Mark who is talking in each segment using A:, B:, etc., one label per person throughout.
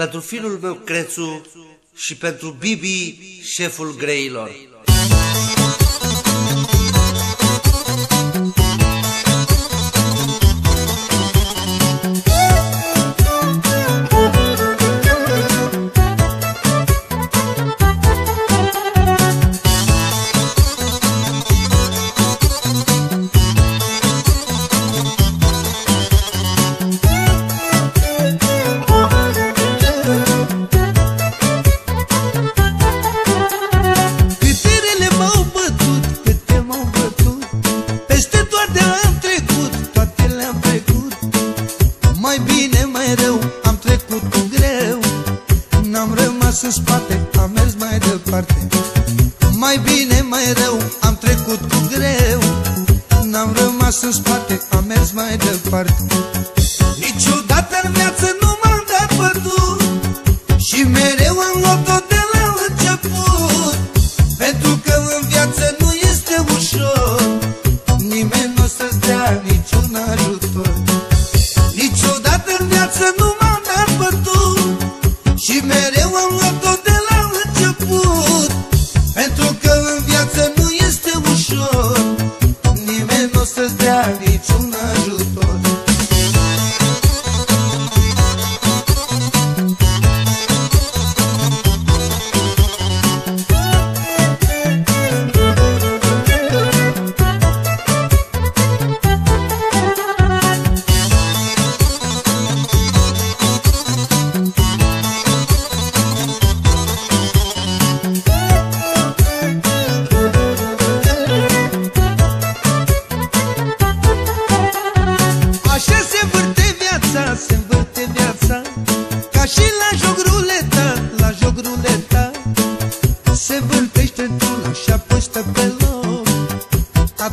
A: pentru fiul meu Crețu și pentru Bibi, șeful greilor.
B: Mai bine, mai rău, am trecut cu greu. N-am rămas în spate, am mers mai departe. Niciodată în viață nu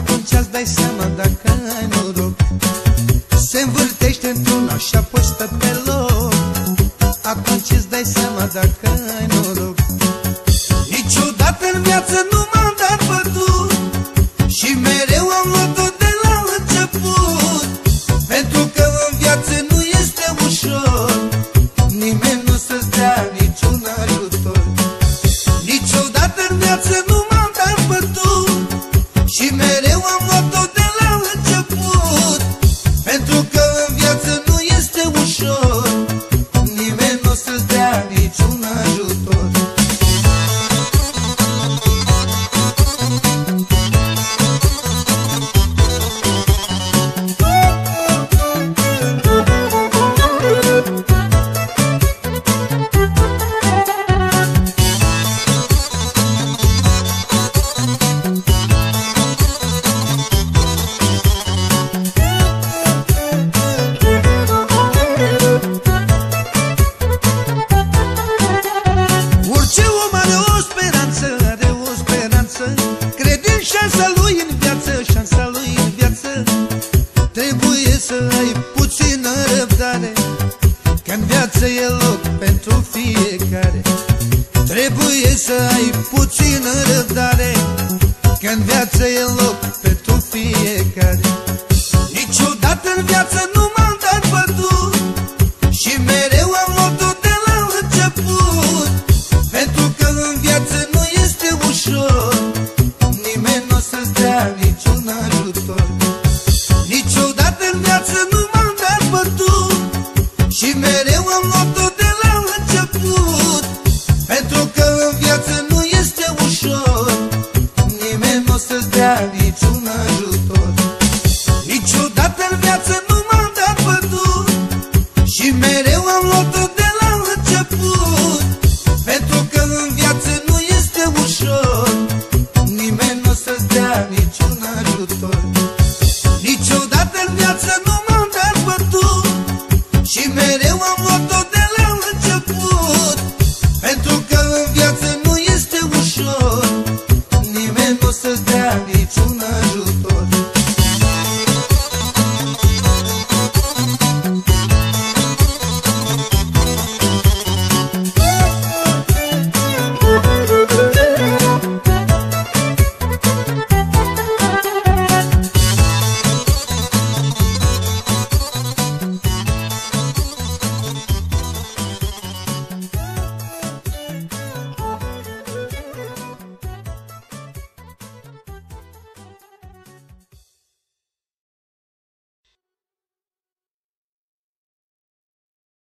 B: Atunci îți dai seama dacă ai noroc Se învârtește într-una și apoi stă pe Și să ai puțină răbdare că în viață e loc pentru fiecare. Niciodată în viață nu 哪里住？